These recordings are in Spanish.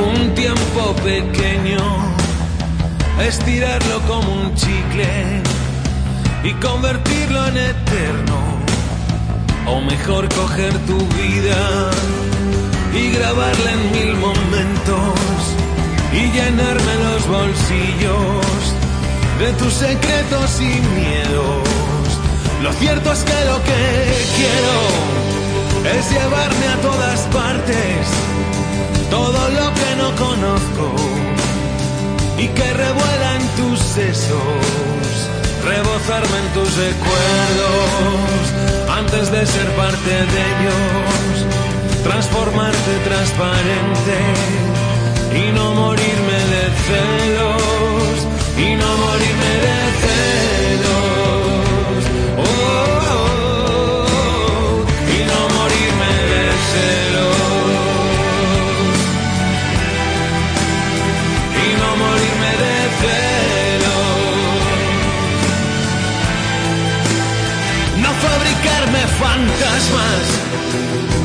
un tiempo pequeño, estirarlo como un chicle y convertirlo en eterno. O mejor coger tu vida y grabarla en mil momentos y llenarme los bolsillos de tus secretos y miedos. Lo cierto es que lo que quiero es llevarme a todas partes rebozarme en tus recuerdos antes de ser parte de ellos, transformarte transparente y no morirme de celos,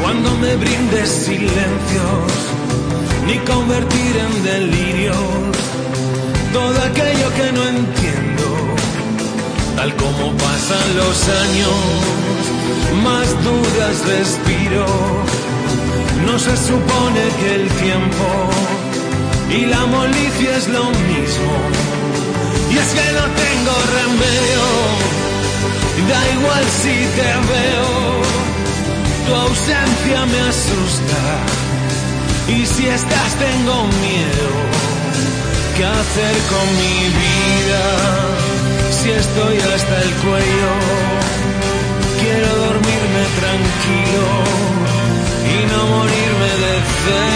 cuando me brindes silencios ni convertir en delirios todo aquello que no entiendo. Tal como pasan los años, más dudas respiro. No se supone que el tiempo y la molicie es lo mismo. Y es que no tengo remedio, da igual si te veo, tu ausencia me asusta. Y si estás tengo miedo. ¿Qué hacer con mi vida? Si estoy hasta el cuello. Quiero dormirme tranquilo y no morirme de celos.